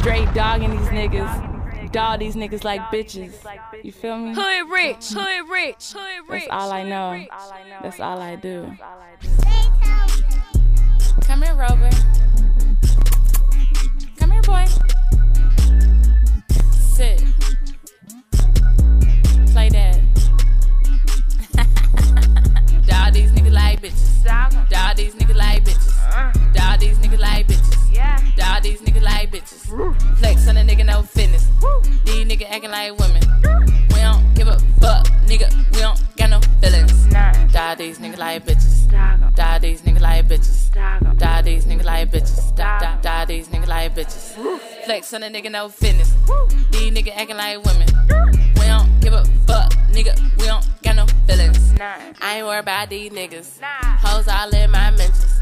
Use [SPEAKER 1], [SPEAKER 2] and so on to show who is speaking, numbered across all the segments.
[SPEAKER 1] Straight dogging these niggas. Dog these niggas like bitches. You feel me?
[SPEAKER 2] Hood rich, hood rich, hood rich.
[SPEAKER 1] That's all I know. That's all I do.
[SPEAKER 2] Come here, Rover. These niggas acting like women. We don't give a fuck, nigga. We don't got no feelings. Dog these niggas like bitches. Dog these niggas like bitches. Dog these niggas like bitches. Dog these niggas like bitches. Flex on a nigga, no fitness. These niggas acting like women. We don't give a fuck, nigga. We don't got no feelings. I ain't worried about these niggas. Hoes all in my mentions.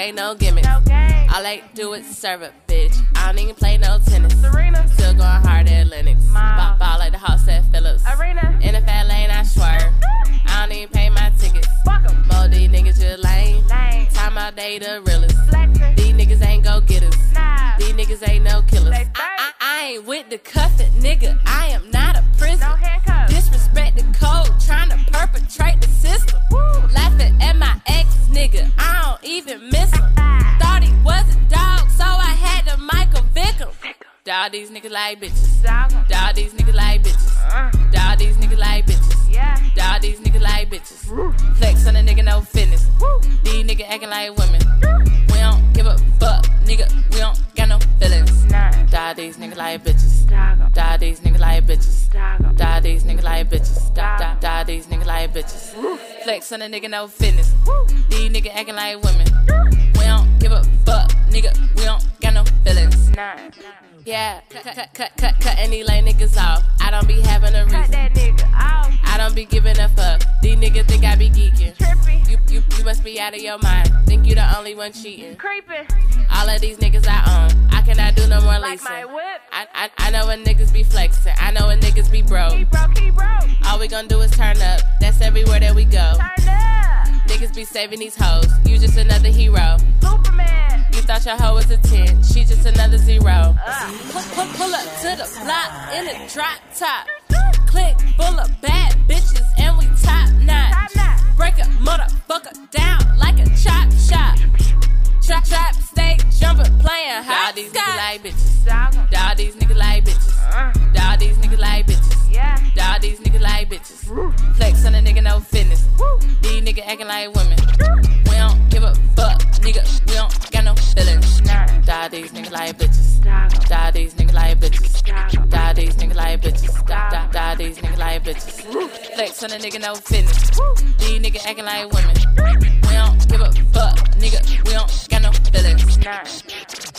[SPEAKER 2] Still no game, no gimmick. All they do is serve a bitch. I don't even play no tennis. Serena. Still going hard at Lenox. Ball, ball like the house at Philips. Arena. In the fat lane, I swerve. I don't even pay my tickets. Mo, these niggas just lame. lame. Time out day the realest. These niggas ain't go getters. Nah. These niggas ain't no killers. I, I, I ain't with the cuffin', nigga. I am not Dog these niggas like bitches. Dog these niggas like bitches. Dog these niggas like bitches. Yeah. Dog these niggas like bitches. Flex on a nigga, no fitness. These niggas acting like women. We don't give a fuck, nigga. We don't got no feelings. Dog these niggas like bitches. Dog these niggas like bitches. Dog these niggas like bitches. Dog these niggas like bitches. Flex on a nigga, no fitness. These niggas acting like women. We don't give a fuck, nigga. We don't got no Yeah, cut, cut, cut, cut, cut any lame niggas off. I don't be having a reason. Cut that nigga off. I don't be giving a fuck. These niggas think I be geeking. Trippy. You, you, you must be out of your mind. Think you the only one cheating. Creepin'. All of these niggas I own. I cannot do no more leasing. I, I, I know when niggas be flexing. I know when niggas be broke. All we gon' do is turn up. That's everywhere that we go. Turn up. Niggas be saving these hoes. You just another hero. You thought your hoe was a 10. She just another zero. Pull, pull, pull up to the block in a drop top. Click full of bad bitches and we top notch. Break a motherfucker down like a chop shop. Trap, trap, steak, jumping, playing hot. Dog these niggas like bitches. Dog these niggas like bitches. Dog these niggas like bitches. Dog these niggas like bitches. Flex on a nigga, no fitness. These niggas acting like women. Flex on a nigga, no fitness. These niggas acting like women. We don't give a fuck, nigga. We don't got no feelings.